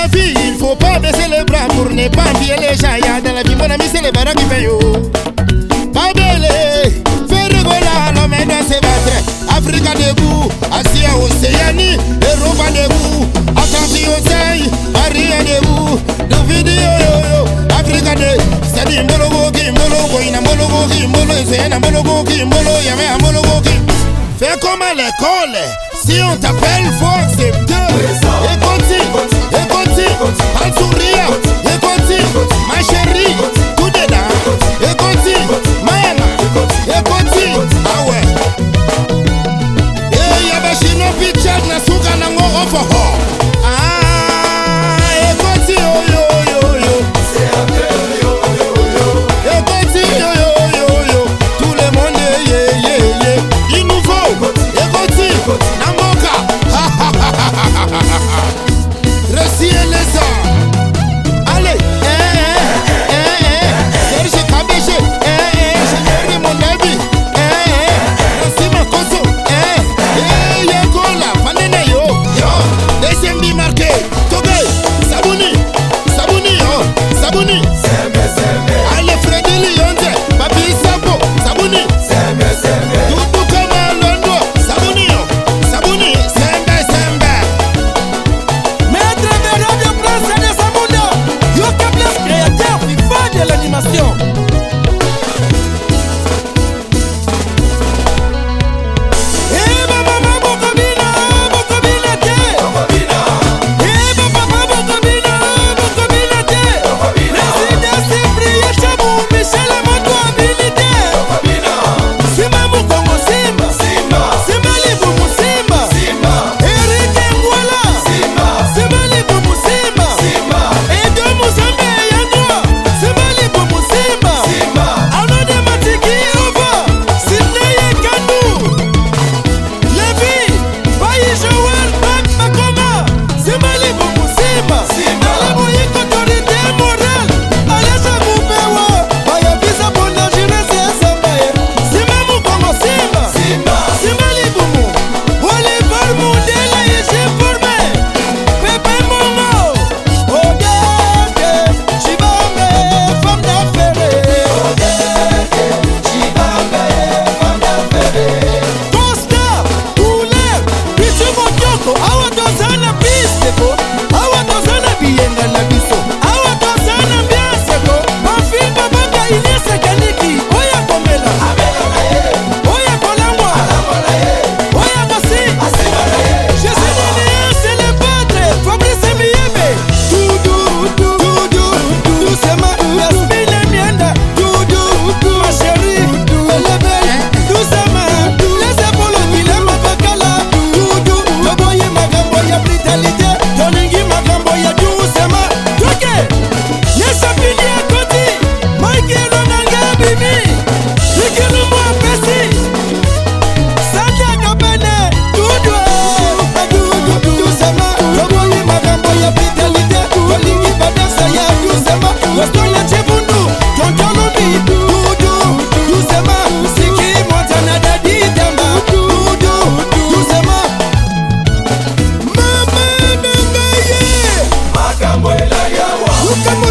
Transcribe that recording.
la vie, il faut pas baisser les bras pour ne pas les gens. Y'a dans la vie, mon ami, c'est les qui payent. Oh. Pas belle, fais rigoler, l'homme est dans ses. Africa debout, Océanie, debout. Attention, c'est Maria debout. Africa de. Fais comme à l'école, si on t'appelle, faut accepter. Mai surria, e buscamos